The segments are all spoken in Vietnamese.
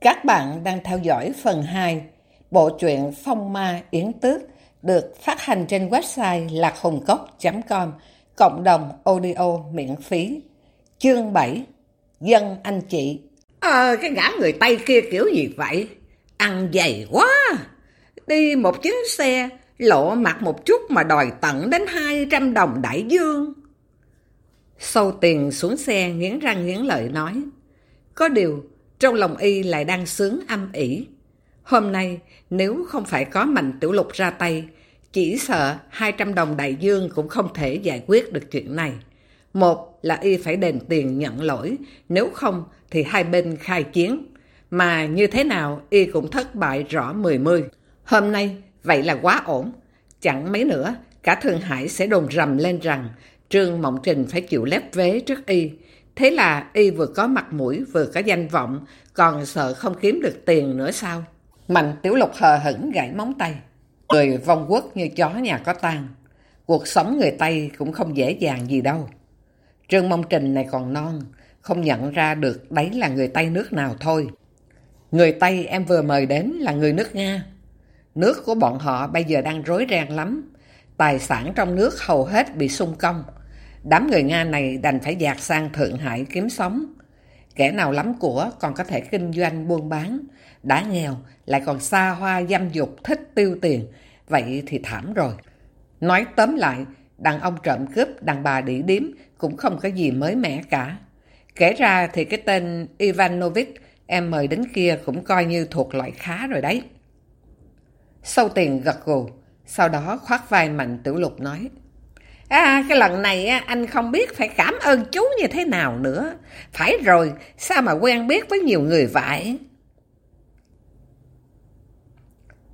Các bạn đang theo dõi phần 2 bộ truyện Phong Ma Yến Tước được phát hành trên website lạc.hùng.com cộng đồng audio miễn phí. Chương 7 Dân anh chị Ờ, cái gã người Tây kia kiểu gì vậy? Ăn dày quá! Đi một chuyến xe, lộ mặt một chút mà đòi tận đến 200 đồng đại dương. Sâu tiền xuống xe nghiến răng nghiến lợi nói. Có điều, trong lòng y lại đang sướng âm ỉ. Hôm nay, nếu không phải có mạnh tiểu lục ra tay, chỉ sợ 200 đồng đại dương cũng không thể giải quyết được chuyện này. Một là y phải đền tiền nhận lỗi, nếu không thì hai bên khai chiến. Mà như thế nào y cũng thất bại rõ mười mươi. Hôm nay, vậy là quá ổn. Chẳng mấy nữa, cả Thượng Hải sẽ đồn rầm lên rằng Trương Mộng Trình phải chịu lép vế trước y. Thế là y vừa có mặt mũi vừa có danh vọng, còn sợ không kiếm được tiền nữa sao? Mạnh Tiểu Lục hờ hững gãy móng tay. Người vong quốc như chó nhà có tan. Cuộc sống người Tây cũng không dễ dàng gì đâu. Trương Mông Trình này còn non, không nhận ra được đấy là người Tây nước nào thôi. Người Tây em vừa mời đến là người nước Nga. Nước của bọn họ bây giờ đang rối ren lắm. Tài sản trong nước hầu hết bị sung công. Đám người Nga này đành phải dạt sang Thượng Hải kiếm sống. Kẻ nào lắm của còn có thể kinh doanh buôn bán. Đã nghèo lại còn xa hoa dâm dục thích tiêu tiền. Vậy thì thảm rồi. Nói tóm lại, đàn ông trộm cướp, đàn bà đỉ điếm cũng không có gì mới mẻ cả. Kể ra thì cái tên Ivanovich em mời đến kia cũng coi như thuộc loại khá rồi đấy. Sâu tiền gật gù, sau đó khoát vai mạnh tiểu lục nói. À, cái lần này anh không biết phải cảm ơn chú như thế nào nữa. Phải rồi, sao mà quen biết với nhiều người vậy?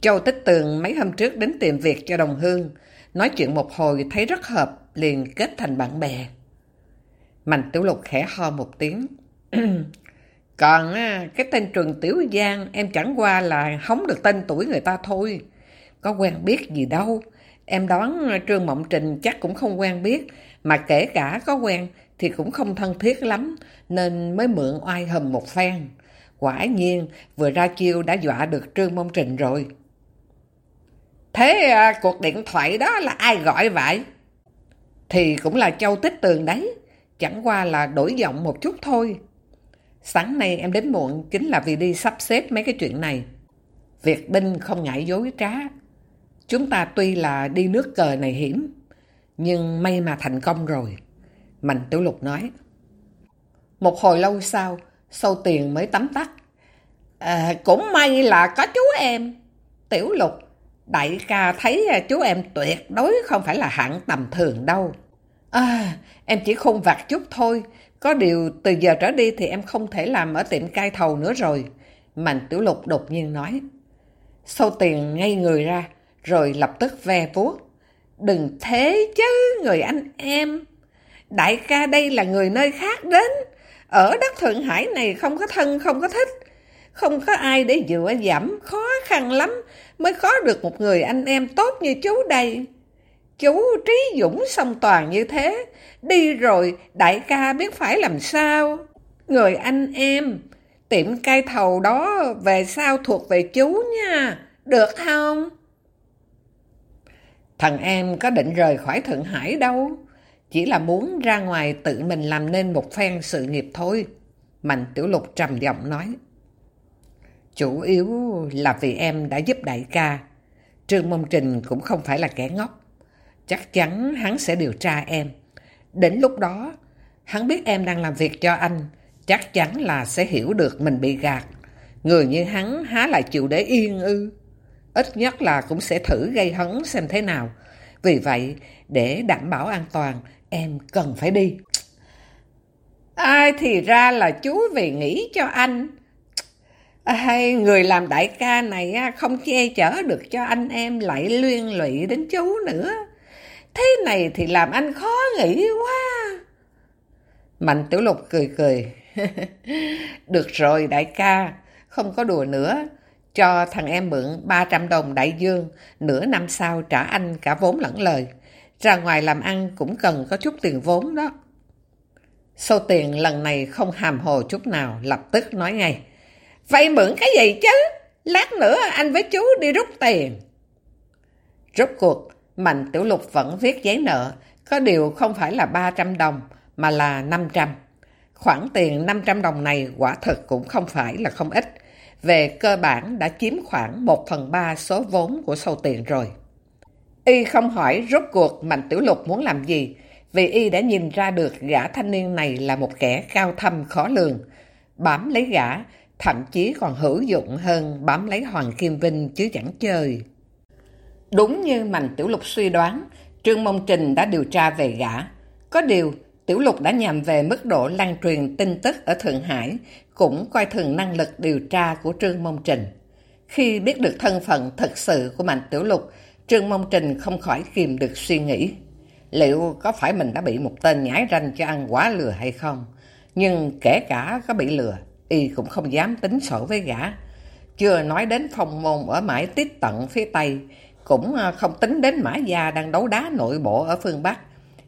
Châu Tích Tường mấy hôm trước đến tìm việc cho đồng hương. Nói chuyện một hồi thấy rất hợp, liền kết thành bạn bè. Mạnh Tiểu Lục khẽ ho một tiếng. Còn à, cái tên Trường Tiểu Giang em chẳng qua là hóng được tên tuổi người ta thôi. Có quen biết gì đâu. Em đoán Trương Mộng Trình chắc cũng không quen biết. Mà kể cả có quen thì cũng không thân thiết lắm. Nên mới mượn oai hầm một phen. Quả nhiên vừa ra chiêu đã dọa được Trương Mộng Trình rồi. Thế à, cuộc điện thoại đó là ai gọi vậy? Thì cũng là Châu Tích Tường đấy. Chẳng qua là đổi giọng một chút thôi. Sáng nay em đến muộn chính là vì đi sắp xếp mấy cái chuyện này. Việc binh không ngại dối trá. Chúng ta tuy là đi nước cờ này hiểm, nhưng may mà thành công rồi. Mạnh Tiểu Lục nói. Một hồi lâu sau, sâu tiền mới tắm tắt. À, cũng may là có chú em. Tiểu Lục, đại ca thấy chú em tuyệt đối không phải là hạng tầm thường đâu. À, em chỉ khôn vặt chút thôi. Có điều từ giờ trở đi thì em không thể làm ở tiệm cai thầu nữa rồi. Mạnh Tiểu Lục đột nhiên nói. Sâu tiền ngay người ra, rồi lập tức ve vuốt. Đừng thế chứ, người anh em. Đại ca đây là người nơi khác đến. Ở đất Thượng Hải này không có thân, không có thích. Không có ai để dựa giảm, khó khăn lắm mới có được một người anh em tốt như chú đây. Chú trí dũng song toàn như thế, đi rồi đại ca biết phải làm sao. Người anh em, tiệm cai thầu đó về sau thuộc về chú nha, được không? Thằng em có định rời khỏi Thượng Hải đâu, chỉ là muốn ra ngoài tự mình làm nên một phen sự nghiệp thôi. Mạnh Tiểu Lục trầm giọng nói. Chủ yếu là vì em đã giúp đại ca. Trương Mông Trình cũng không phải là kẻ ngốc. Chắc chắn hắn sẽ điều tra em. Đến lúc đó, hắn biết em đang làm việc cho anh. Chắc chắn là sẽ hiểu được mình bị gạt. Người như hắn há lại chịu để yên ư. Ít nhất là cũng sẽ thử gây hấn xem thế nào. Vì vậy, để đảm bảo an toàn, em cần phải đi. Ai thì ra là chú vì nghĩ cho anh. Hay người làm đại ca này không che chở được cho anh em lại luyên lụy đến chú nữa. Thế này thì làm anh khó nghĩ quá. Mạnh Tiểu Lục cười cười. Được rồi đại ca, không có đùa nữa. Cho thằng em mượn 300 đồng đại dương, nửa năm sau trả anh cả vốn lẫn lời. Ra ngoài làm ăn cũng cần có chút tiền vốn đó. Số tiền lần này không hàm hồ chút nào, lập tức nói ngay. Vay mượn cái gì chứ? Lát nữa anh với chú đi rút tiền. Rốt cuộc, Mạnh Tiểu Lục vẫn viết giấy nợ, có điều không phải là 300 đồng, mà là 500. Khoản tiền 500 đồng này quả thật cũng không phải là không ít. Về cơ bản đã chiếm khoảng 1 phần 3 số vốn của sâu tiền rồi. Y không hỏi rốt cuộc Mạnh Tiểu Lục muốn làm gì, vì Y đã nhìn ra được gã thanh niên này là một kẻ cao thâm khó lường. Bám lấy gã, thậm chí còn hữu dụng hơn bám lấy Hoàng Kim Vinh chứ chẳng chơi. Đúng như Mạnh Tiểu Lục suy đoán, Trương Mông Trình đã điều tra về gã. Có điều, Tiểu Lục đã nhằm về mức độ lan truyền tin tức ở Thượng Hải, cũng coi thường năng lực điều tra của Trương Mông Trình. Khi biết được thân phận thật sự của Mạnh Tiểu Lục, Trương Mông Trình không khỏi kìm được suy nghĩ. Liệu có phải mình đã bị một tên nhãi ranh cho ăn quá lừa hay không? Nhưng kể cả có bị lừa, y cũng không dám tính sổ với gã. Chưa nói đến phong môn ở mãi tiếp tận phía Tây, cũng à, không tính đến Mã Gia đang đấu đá nội bộ ở phương Bắc.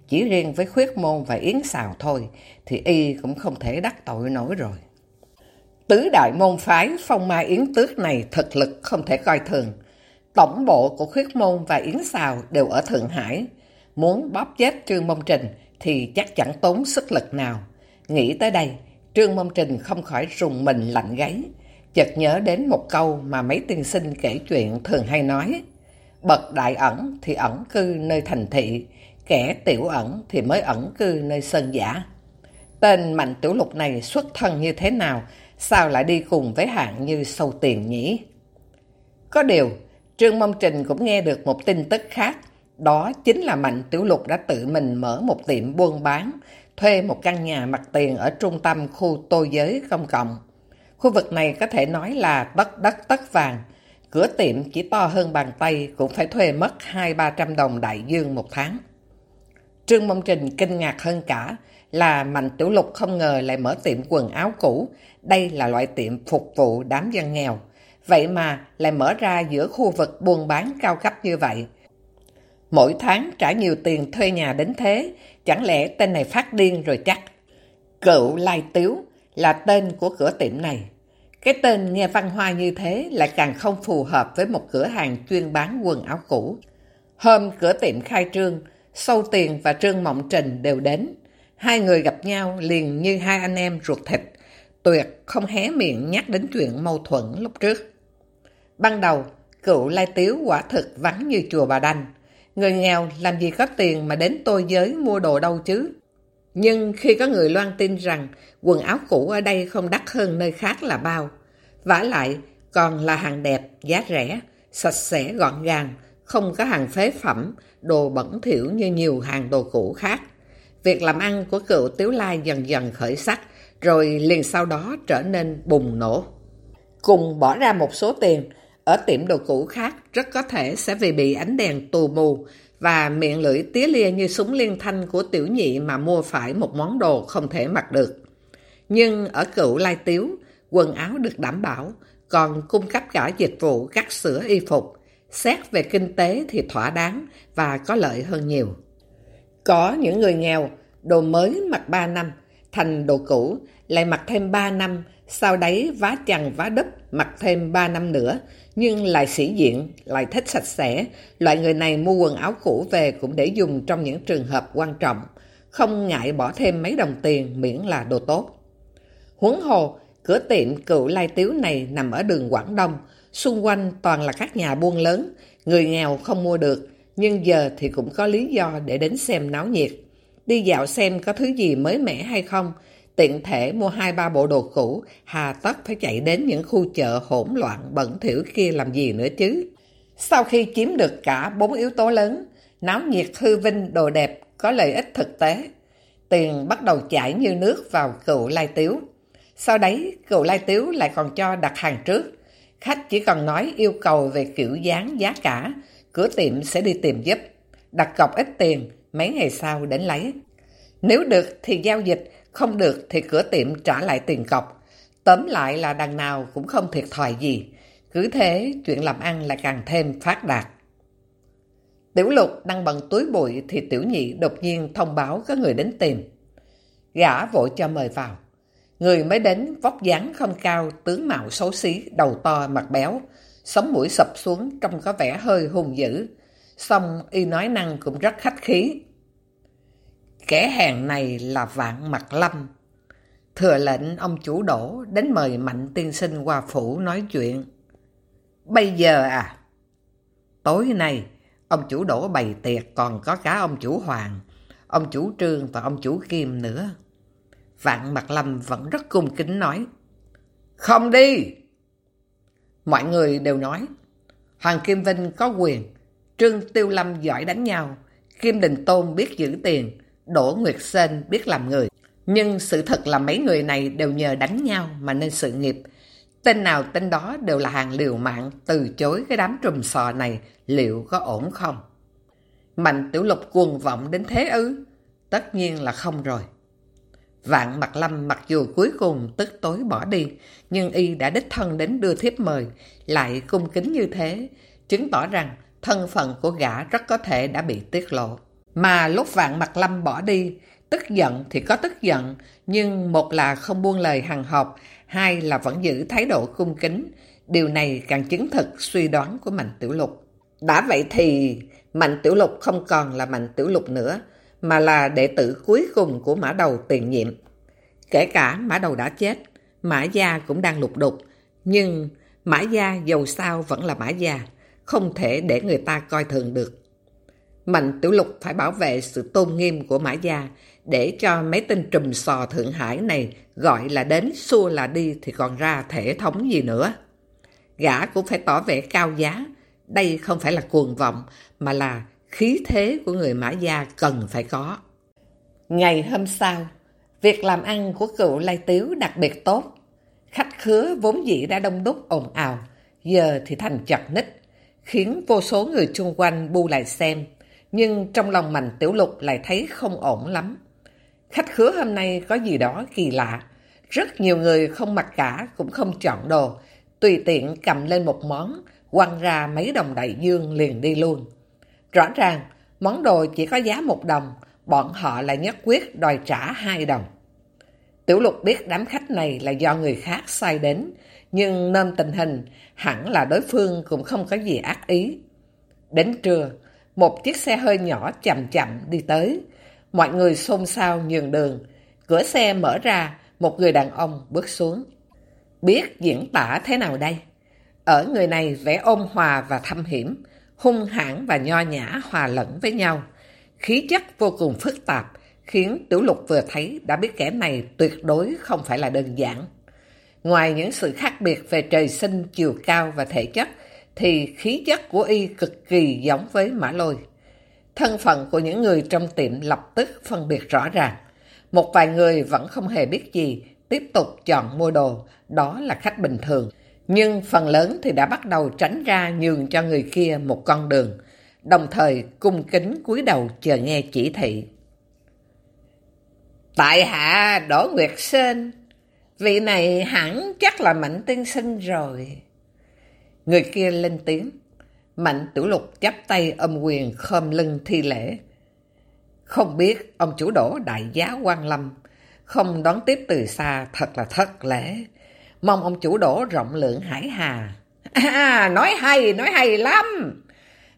Chỉ riêng với khuyết môn và yến xào thôi, thì y cũng không thể đắc tội nổi rồi. Tứ đại môn phái phong mai yến tước này thực lực không thể coi thường. Tổng bộ của khuyết môn và yến xào đều ở Thượng Hải. Muốn bóp chết Trương Mông Trình thì chắc chẳng tốn sức lực nào. Nghĩ tới đây, Trương Mông Trình không khỏi rùng mình lạnh gáy. Chợt nhớ đến một câu mà mấy tiên sinh kể chuyện thường hay nói. Bậc đại ẩn thì ẩn cư nơi thành thị, kẻ tiểu ẩn thì mới ẩn cư nơi sơn giả. Tên mạnh tiểu lục này xuất thân như thế nào, sao lại đi cùng với hạng như sâu tiền nhỉ? Có điều, Trương Mông Trình cũng nghe được một tin tức khác, đó chính là Mạnh Tiểu Lục đã tự mình mở một tiệm buôn bán, thuê một căn nhà mặt tiền ở trung tâm khu tô giới công cộng. Khu vực này có thể nói là tất đất tất vàng, Cửa tiệm chỉ to hơn bàn tay cũng phải thuê mất 2-300 đồng đại dương một tháng. Trương Mông Trình kinh ngạc hơn cả là Mạnh Tiểu Lục không ngờ lại mở tiệm quần áo cũ. Đây là loại tiệm phục vụ đám dân nghèo. Vậy mà lại mở ra giữa khu vực buôn bán cao cấp như vậy. Mỗi tháng trả nhiều tiền thuê nhà đến thế, chẳng lẽ tên này phát điên rồi chắc. Cựu Lai Tiếu là tên của cửa tiệm này. Cái tên nghe văn hoa như thế lại càng không phù hợp với một cửa hàng chuyên bán quần áo cũ. Hôm cửa tiệm khai trương, Sâu Tiền và Trương Mộng Trình đều đến. Hai người gặp nhau liền như hai anh em ruột thịt, tuyệt không hé miệng nhắc đến chuyện mâu thuẫn lúc trước. Ban đầu, cựu Lai Tiếu quả thực vắng như chùa Bà Đanh. Người nghèo làm gì có tiền mà đến tôi giới mua đồ đâu chứ? Nhưng khi có người loan tin rằng quần áo cũ ở đây không đắt hơn nơi khác là bao, vả lại còn là hàng đẹp, giá rẻ, sạch sẽ gọn gàng, không có hàng phế phẩm, đồ bẩn thiểu như nhiều hàng đồ cũ khác. Việc làm ăn của cựu Tiếu Lai dần dần khởi sắc, rồi liền sau đó trở nên bùng nổ. Cùng bỏ ra một số tiền, ở tiệm đồ cũ khác rất có thể sẽ vì bị ánh đèn tù mù, và miệng lưỡi tía lia như súng liên thanh của tiểu nhị mà mua phải một món đồ không thể mặc được. Nhưng ở cựu lai tiếu, quần áo được đảm bảo, còn cung cấp cả dịch vụ cắt sửa y phục. Xét về kinh tế thì thỏa đáng và có lợi hơn nhiều. Có những người nghèo, đồ mới mặc 3 năm, thành đồ cũ, lại mặc thêm 3 năm, sau đấy vá chằng vá đúp mặc thêm 3 năm nữa, nhưng lại sĩ diện, lại thích sạch sẽ. Loại người này mua quần áo cũ về cũng để dùng trong những trường hợp quan trọng, không ngại bỏ thêm mấy đồng tiền miễn là đồ tốt. Huấn hồ, cửa tiệm cựu lai tiếu này nằm ở đường Quảng Đông, xung quanh toàn là các nhà buôn lớn, người nghèo không mua được, nhưng giờ thì cũng có lý do để đến xem náo nhiệt. Đi dạo xem có thứ gì mới mẻ hay không, tiện thể mua hai ba bộ đồ cũ, hà tất phải chạy đến những khu chợ hỗn loạn bẩn thỉu kia làm gì nữa chứ. Sau khi chiếm được cả bốn yếu tố lớn, náo nhiệt hư vinh đồ đẹp có lợi ích thực tế, tiền bắt đầu chảy như nước vào cựu lai tiếu. Sau đấy, cựu lai tiếu lại còn cho đặt hàng trước. Khách chỉ cần nói yêu cầu về kiểu dáng giá cả, cửa tiệm sẽ đi tìm giúp. Đặt cọc ít tiền, mấy ngày sau đến lấy. Nếu được thì giao dịch, không được thì cửa tiệm trả lại tiền cọc. Tóm lại là đằng nào cũng không thiệt thòi gì. Cứ thế, chuyện làm ăn lại càng thêm phát đạt. Tiểu lục đang bận túi bụi thì tiểu nhị đột nhiên thông báo có người đến tìm. Gã vội cho mời vào. Người mới đến vóc dáng không cao, tướng mạo xấu xí, đầu to, mặt béo, sống mũi sập xuống trông có vẻ hơi hùng dữ. Xong y nói năng cũng rất khách khí. Kẻ hàng này là Vạn Mặt Lâm. Thừa lệnh ông chủ đổ đến mời Mạnh tiên sinh qua phủ nói chuyện. Bây giờ à? Tối nay, ông chủ đổ bày tiệc còn có cả ông chủ Hoàng, ông chủ Trương và ông chủ Kim nữa. Vạn Mặt Lâm vẫn rất cung kính nói. Không đi! Mọi người đều nói. Hoàng Kim Vinh có quyền, Trương Tiêu Lâm giỏi đánh nhau, Kim Đình Tôn biết giữ tiền, Đỗ Nguyệt Sên biết làm người. Nhưng sự thật là mấy người này đều nhờ đánh nhau mà nên sự nghiệp. Tên nào tên đó đều là hàng liều mạng từ chối cái đám trùm sò này liệu có ổn không? Mạnh tiểu lục cuồng vọng đến thế ư? Tất nhiên là không rồi. Vạn mặt lâm mặc dù cuối cùng tức tối bỏ đi, nhưng y đã đích thân đến đưa thiếp mời, lại cung kính như thế, chứng tỏ rằng thân phận của gã rất có thể đã bị tiết lộ. Mà lúc vạn mặt lâm bỏ đi, tức giận thì có tức giận, nhưng một là không buông lời hằng học, hai là vẫn giữ thái độ cung kính. Điều này càng chứng thực suy đoán của Mạnh Tiểu Lục. Đã vậy thì Mạnh Tiểu Lục không còn là Mạnh Tiểu Lục nữa, mà là đệ tử cuối cùng của Mã Đầu tiền nhiệm. Kể cả Mã Đầu đã chết, Mã Gia cũng đang lục đục, nhưng Mã Gia dầu sao vẫn là Mã Gia, không thể để người ta coi thường được. Mạnh Tiểu Lục phải bảo vệ sự tôn nghiêm của Mã Gia để cho mấy tên trùm sò Thượng Hải này gọi là đến xua là đi thì còn ra thể thống gì nữa. Gã cũng phải tỏ vẻ cao giá, đây không phải là cuồng vọng mà là khí thế của người Mã Gia cần phải có. Ngày hôm sau, việc làm ăn của cựu Lai Tiếu đặc biệt tốt. Khách khứa vốn dĩ đã đông đúc ồn ào, giờ thì thành chật ních, khiến vô số người chung quanh bu lại xem. Nhưng trong lòng Mạnh Tiểu Lục lại thấy không ổn lắm. Khách khứa hôm nay có gì đó kỳ lạ. Rất nhiều người không mặc cả cũng không chọn đồ, tùy tiện cầm lên một món, quăng ra mấy đồng đại dương liền đi luôn. Rõ ràng, món đồ chỉ có giá một đồng, bọn họ lại nhất quyết đòi trả hai đồng. Tiểu lục biết đám khách này là do người khác sai đến, nhưng nôm tình hình hẳn là đối phương cũng không có gì ác ý. Đến trưa, một chiếc xe hơi nhỏ chậm chậm đi tới. Mọi người xôn xao nhường đường. Cửa xe mở ra, một người đàn ông bước xuống. Biết diễn tả thế nào đây? Ở người này vẻ ôn hòa và thâm hiểm, hung hãn và nho nhã hòa lẫn với nhau. Khí chất vô cùng phức tạp, khiến Tiểu Lục vừa thấy đã biết kẻ này tuyệt đối không phải là đơn giản. Ngoài những sự khác biệt về trời sinh, chiều cao và thể chất, thì khí chất của y cực kỳ giống với Mã Lôi. Thân phận của những người trong tiệm lập tức phân biệt rõ ràng. Một vài người vẫn không hề biết gì, tiếp tục chọn mua đồ, đó là khách bình thường. Nhưng phần lớn thì đã bắt đầu tránh ra nhường cho người kia một con đường, đồng thời cung kính cúi đầu chờ nghe chỉ thị. Tại hạ Đỗ Nguyệt Sơn, vị này hẳn chắc là Mạnh Tiên Sinh rồi. Người kia lên tiếng. Mạnh Tiểu Lục chắp tay âm quyền khom lưng thi lễ. Không biết ông chủ đỗ đại giá quan lâm, không đón tiếp từ xa thật là thất lễ. Mong ông chủ đổ rộng lượng hải hà. À, à, nói hay, nói hay lắm.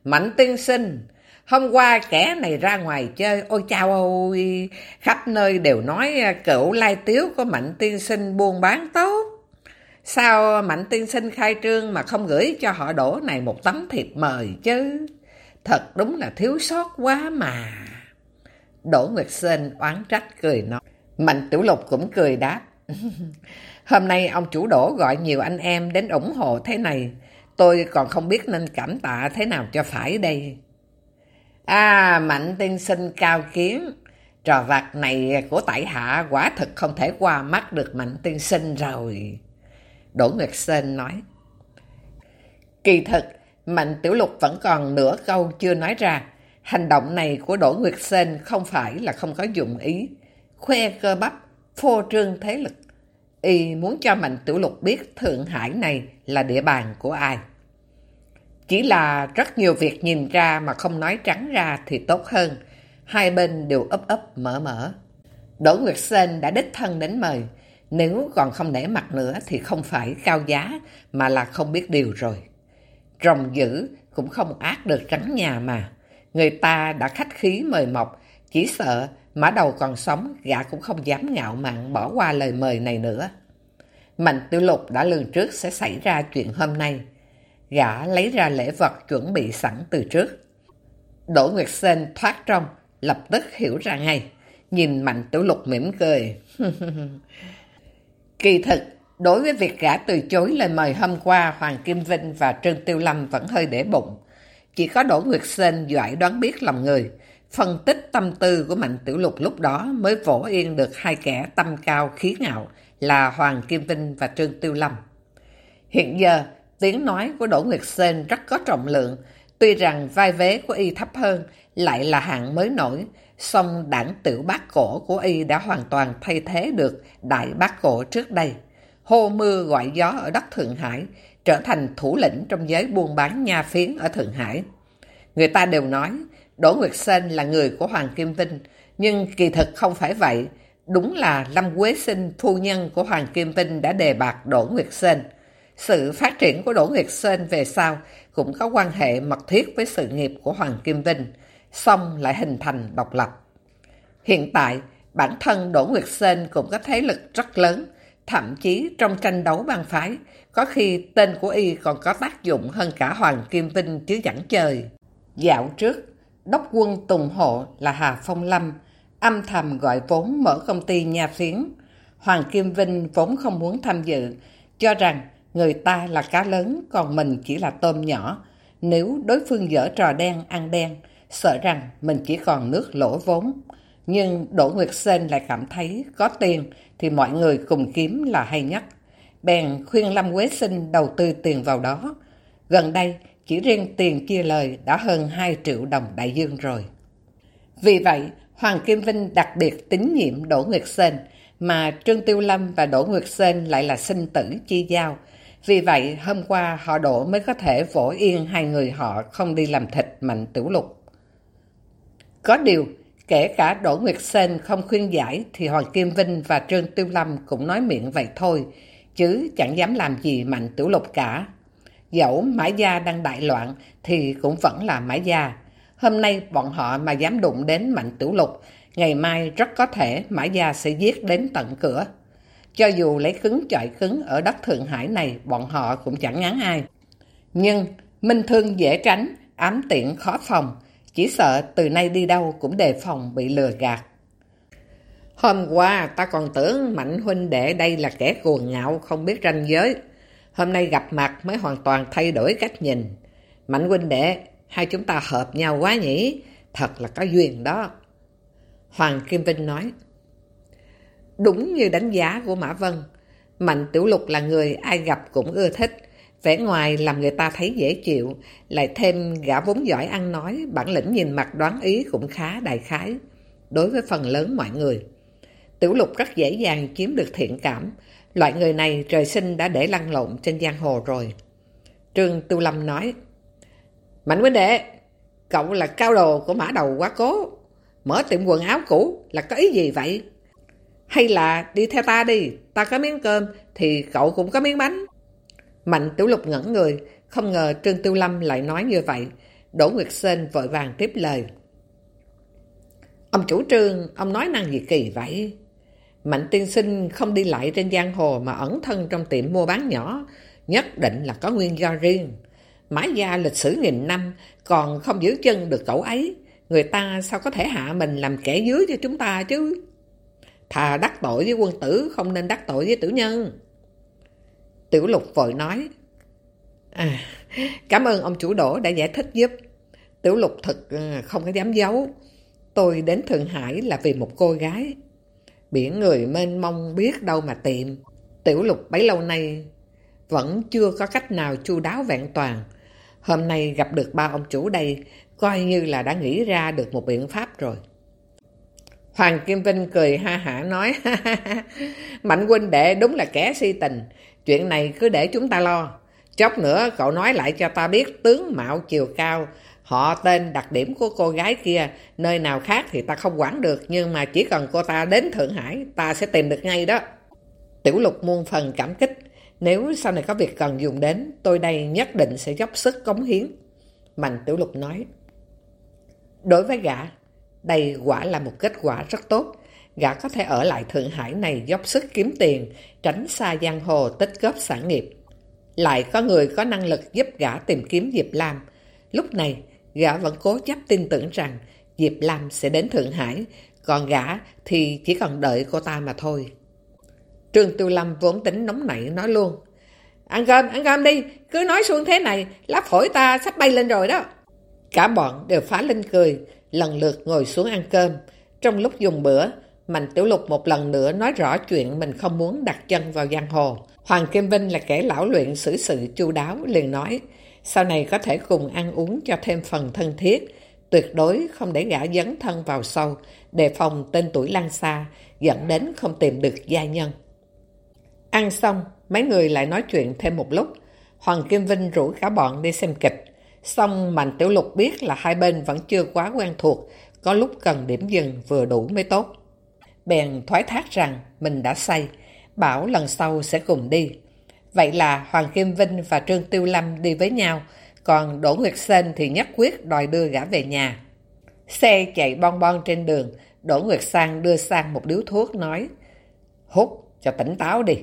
Mạnh tiên sinh, hôm qua kẻ này ra ngoài chơi, ôi chao ôi, khắp nơi đều nói à, cựu lai tiếu của mạnh tiên sinh buôn bán tốt. Sao Mạnh tiên sinh khai trương mà không gửi cho họ đổ này một tấm thiệp mời chứ? Thật đúng là thiếu sót quá mà. Đỗ Nguyệt Sơn oán trách cười nói. Mạnh Tiểu Lục cũng cười đáp. Hôm nay ông chủ đổ gọi nhiều anh em đến ủng hộ thế này. Tôi còn không biết nên cảm tạ thế nào cho phải đây. À, Mạnh tiên sinh cao kiến. Trò vặt này của tại hạ quả thực không thể qua mắt được Mạnh tiên sinh rồi. Đỗ Nguyệt Sơn nói. Kỳ thực, Mạnh Tiểu Lục vẫn còn nửa câu chưa nói ra. Hành động này của Đỗ Nguyệt Sơn không phải là không có dụng ý. Khoe cơ bắp, phô trương thế lực. Y muốn cho Mạnh Tiểu Lục biết Thượng Hải này là địa bàn của ai. Chỉ là rất nhiều việc nhìn ra mà không nói trắng ra thì tốt hơn. Hai bên đều ấp ấp mở mở. Đỗ Nguyệt Sơn đã đích thân đến mời. Nếu còn không nể mặt nữa thì không phải cao giá mà là không biết điều rồi. Rồng dữ cũng không ác được rắn nhà mà. Người ta đã khách khí mời mọc, chỉ sợ mã đầu còn sống gã cũng không dám ngạo mạn bỏ qua lời mời này nữa. Mạnh tiểu lục đã lường trước sẽ xảy ra chuyện hôm nay. Gã lấy ra lễ vật chuẩn bị sẵn từ trước. Đỗ Nguyệt Sên thoát trong, lập tức hiểu ra ngay. Nhìn Mạnh Tiểu Lục mỉm cười. Kỳ thực, đối với việc gã từ chối lời mời hôm qua, Hoàng Kim Vinh và Trương Tiêu Lâm vẫn hơi để bụng. Chỉ có Đỗ Nguyệt Sên giỏi đoán biết lòng người. Phân tích tâm tư của Mạnh Tiểu Lục lúc đó mới vỗ yên được hai kẻ tâm cao khí ngạo là Hoàng Kim Vinh và Trương Tiêu Lâm. Hiện giờ, tiếng nói của Đỗ Nguyệt Sên rất có trọng lượng, Tuy rằng vai vế của y thấp hơn, lại là hạng mới nổi, song đảng tiểu bát cổ của y đã hoàn toàn thay thế được đại bát cổ trước đây. Hô mưa gọi gió ở đất Thượng Hải, trở thành thủ lĩnh trong giới buôn bán nha phiến ở Thượng Hải. Người ta đều nói Đỗ Nguyệt Sên là người của Hoàng Kim Vinh, nhưng kỳ thực không phải vậy. Đúng là Lâm Quế Sinh, phu nhân của Hoàng Kim Vinh đã đề bạc Đỗ Nguyệt Sên. Sự phát triển của Đỗ Nguyệt Sên về sau cũng có quan hệ mật thiết với sự nghiệp của Hoàng Kim Vinh, xong lại hình thành độc lập. Hiện tại, bản thân Đỗ Nguyệt Sên cũng có thế lực rất lớn, thậm chí trong tranh đấu bang phái, có khi tên của y còn có tác dụng hơn cả Hoàng Kim Vinh chứ chẳng chơi. Dạo trước, đốc quân Tùng Hộ là Hà Phong Lâm, âm thầm gọi vốn mở công ty nhà phiến. Hoàng Kim Vinh vốn không muốn tham dự, cho rằng Người ta là cá lớn, còn mình chỉ là tôm nhỏ. Nếu đối phương dở trò đen ăn đen, sợ rằng mình chỉ còn nước lỗ vốn. Nhưng Đỗ Nguyệt Sên lại cảm thấy có tiền thì mọi người cùng kiếm là hay nhất. Bèn khuyên Lâm Quế Sinh đầu tư tiền vào đó. Gần đây, chỉ riêng tiền chia lời đã hơn 2 triệu đồng đại dương rồi. Vì vậy, Hoàng Kim Vinh đặc biệt tín nhiệm Đỗ Nguyệt Sên, mà Trương Tiêu Lâm và Đỗ Nguyệt Sên lại là sinh tử chi giao, vì vậy, hôm qua họ đổ mới có thể vỗ yên hai người họ không đi làm thịt Mạnh Tiểu Lục. Có điều, kể cả Đỗ Nguyệt Sên không khuyên giải thì Hoàng Kim Vinh và Trương Tiêu Lâm cũng nói miệng vậy thôi, chứ chẳng dám làm gì Mạnh Tiểu Lục cả. Dẫu Mã Gia đang đại loạn thì cũng vẫn là Mã Gia. Hôm nay bọn họ mà dám đụng đến Mạnh Tiểu Lục, ngày mai rất có thể Mã Gia sẽ giết đến tận cửa. Cho dù lấy cứng chọi cứng ở đất Thượng Hải này, bọn họ cũng chẳng ngán ai. Nhưng minh thương dễ tránh, ám tiện khó phòng, chỉ sợ từ nay đi đâu cũng đề phòng bị lừa gạt. Hôm qua ta còn tưởng Mạnh huynh đệ đây là kẻ cuồng ngạo không biết ranh giới. Hôm nay gặp mặt mới hoàn toàn thay đổi cách nhìn. Mạnh huynh đệ, hai chúng ta hợp nhau quá nhỉ? Thật là có duyên đó. Hoàng Kim Vinh nói. Đúng như đánh giá của Mã Vân, Mạnh Tiểu Lục là người ai gặp cũng ưa thích, vẻ ngoài làm người ta thấy dễ chịu, lại thêm gã vốn giỏi ăn nói, bản lĩnh nhìn mặt đoán ý cũng khá đại khái, đối với phần lớn mọi người. Tiểu Lục rất dễ dàng chiếm được thiện cảm, loại người này trời sinh đã để lăn lộn trên giang hồ rồi. Trương Tu Lâm nói, Mạnh huynh đệ, cậu là cao đồ của mã đầu quá cố, mở tiệm quần áo cũ là có ý gì vậy? Hay là đi theo ta đi, ta có miếng cơm thì cậu cũng có miếng bánh. Mạnh Tiểu Lục ngẩn người, không ngờ Trương Tiêu Lâm lại nói như vậy. Đỗ Nguyệt Sên vội vàng tiếp lời. Ông chủ trương, ông nói năng gì kỳ vậy? Mạnh tiên sinh không đi lại trên giang hồ mà ẩn thân trong tiệm mua bán nhỏ, nhất định là có nguyên do riêng. Mã gia lịch sử nghìn năm, còn không giữ chân được cậu ấy. Người ta sao có thể hạ mình làm kẻ dưới cho chúng ta chứ? Thà đắc tội với quân tử không nên đắc tội với tử nhân. Tiểu lục vội nói. À, cảm ơn ông chủ đổ đã giải thích giúp. Tiểu lục thật à, không có dám giấu. Tôi đến Thượng Hải là vì một cô gái. Biển người mênh mông biết đâu mà tìm. Tiểu lục bấy lâu nay vẫn chưa có cách nào chu đáo vẹn toàn. Hôm nay gặp được ba ông chủ đây, coi như là đã nghĩ ra được một biện pháp rồi. Hoàng Kim Vinh cười ha hả nói, Mạnh huynh đệ đúng là kẻ si tình, chuyện này cứ để chúng ta lo. Chốc nữa cậu nói lại cho ta biết tướng mạo chiều cao, họ tên đặc điểm của cô gái kia, nơi nào khác thì ta không quản được, nhưng mà chỉ cần cô ta đến Thượng Hải, ta sẽ tìm được ngay đó. Tiểu lục muôn phần cảm kích. Nếu sau này có việc cần dùng đến, tôi đây nhất định sẽ dốc sức cống hiến. Mạnh tiểu lục nói. Đối với gã, đây quả là một kết quả rất tốt. Gã có thể ở lại Thượng Hải này dốc sức kiếm tiền, tránh xa giang hồ tích góp sản nghiệp. Lại có người có năng lực giúp gã tìm kiếm dịp Lam. Lúc này, gã vẫn cố chấp tin tưởng rằng Diệp Lam sẽ đến Thượng Hải, còn gã thì chỉ cần đợi cô ta mà thôi. Trương Tiêu Lâm vốn tính nóng nảy nói luôn. Ăn cơm, ăn cơm đi, cứ nói xuông thế này, lá phổi ta sắp bay lên rồi đó. Cả bọn đều phá lên cười, lần lượt ngồi xuống ăn cơm. Trong lúc dùng bữa, Mạnh Tiểu Lục một lần nữa nói rõ chuyện mình không muốn đặt chân vào giang hồ. Hoàng Kim Vinh là kẻ lão luyện xử sự chu đáo, liền nói, sau này có thể cùng ăn uống cho thêm phần thân thiết, tuyệt đối không để gã dấn thân vào sâu, đề phòng tên tuổi lan xa, dẫn đến không tìm được gia nhân. Ăn xong, mấy người lại nói chuyện thêm một lúc. Hoàng Kim Vinh rủ cả bọn đi xem kịch. Xong Mạnh Tiểu Lục biết là hai bên vẫn chưa quá quen thuộc, có lúc cần điểm dừng vừa đủ mới tốt. Bèn thoái thác rằng mình đã say, bảo lần sau sẽ cùng đi. Vậy là Hoàng Kim Vinh và Trương Tiêu Lâm đi với nhau, còn Đỗ Nguyệt Sên thì nhất quyết đòi đưa gã về nhà. Xe chạy bon bon trên đường, Đỗ Nguyệt Sang đưa sang một điếu thuốc nói Hút cho tỉnh táo đi.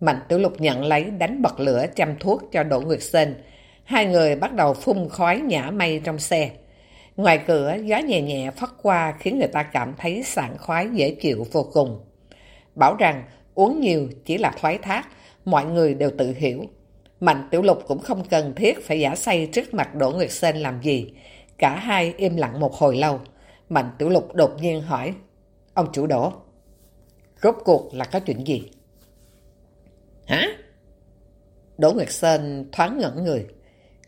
Mạnh Tiểu Lục nhận lấy đánh bật lửa chăm thuốc cho Đỗ Nguyệt Sên. Hai người bắt đầu phun khói nhả mây trong xe. Ngoài cửa, gió nhẹ nhẹ phất qua khiến người ta cảm thấy sảng khoái dễ chịu vô cùng. Bảo rằng uống nhiều chỉ là thoái thác, mọi người đều tự hiểu. Mạnh Tiểu Lục cũng không cần thiết phải giả say trước mặt Đỗ Nguyệt Sên làm gì. Cả hai im lặng một hồi lâu. Mạnh Tiểu Lục đột nhiên hỏi, ông chủ Đỗ, rốt cuộc là có chuyện gì? Hả? Đỗ Nguyệt Sơn thoáng ngẩn người,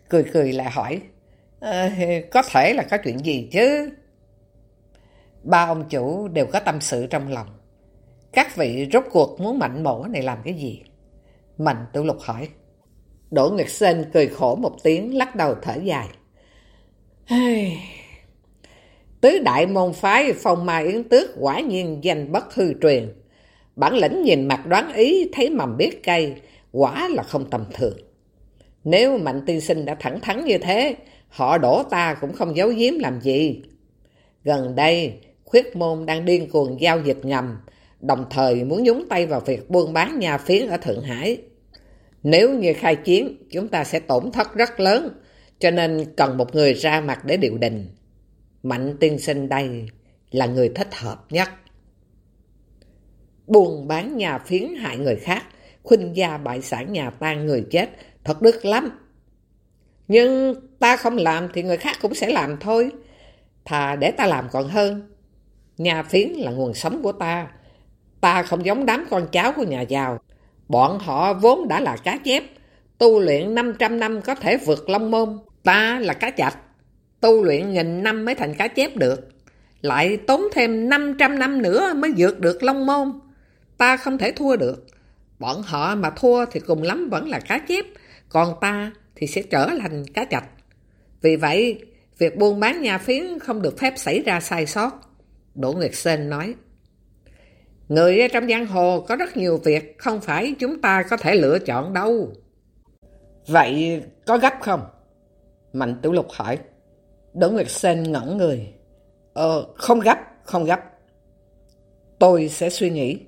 cười cười lại hỏi, à, có thể là có chuyện gì chứ? Ba ông chủ đều có tâm sự trong lòng. Các vị rốt cuộc muốn mạnh mổ này làm cái gì? Mạnh Tiểu Lục hỏi. Đỗ Nguyệt Sơn cười khổ một tiếng, lắc đầu thở dài. Tứ đại môn phái phong ma yến tước quả nhiên danh bất hư truyền. Bản lĩnh nhìn mặt đoán ý thấy mầm biết cây, quả là không tầm thường. Nếu Mạnh Tiên Sinh đã thẳng thắn như thế, họ đổ ta cũng không giấu giếm làm gì. Gần đây, khuyết môn đang điên cuồng giao dịch ngầm, đồng thời muốn nhúng tay vào việc buôn bán nhà phiến ở Thượng Hải. Nếu như khai chiến, chúng ta sẽ tổn thất rất lớn, cho nên cần một người ra mặt để điều đình. Mạnh tiên sinh đây là người thích hợp nhất. Buồn bán nhà phiến hại người khác, khuynh gia bại sản nhà tan người chết, thật đức lắm. Nhưng ta không làm thì người khác cũng sẽ làm thôi. Thà để ta làm còn hơn. Nhà phiến là nguồn sống của ta. Ta không giống đám con cháu của nhà giàu. Bọn họ vốn đã là cá chép. Tu luyện 500 năm có thể vượt long môn. Ta là cá chạch. Tu luyện nghìn năm mới thành cá chép được. Lại tốn thêm 500 năm nữa mới vượt được long môn. Ta không thể thua được. Bọn họ mà thua thì cùng lắm vẫn là cá chép. Còn ta thì sẽ trở thành cá chạch. Vì vậy, việc buôn bán nhà phiến không được phép xảy ra sai sót. Đỗ Nguyệt Sên nói. Người trong giang hồ có rất nhiều việc không phải chúng ta có thể lựa chọn đâu. Vậy có gấp không? Mạnh Tiểu Lục hỏi. Đỗ Nguyệt Sên ngẩn người. Ờ, không gấp, không gấp. Tôi sẽ suy nghĩ.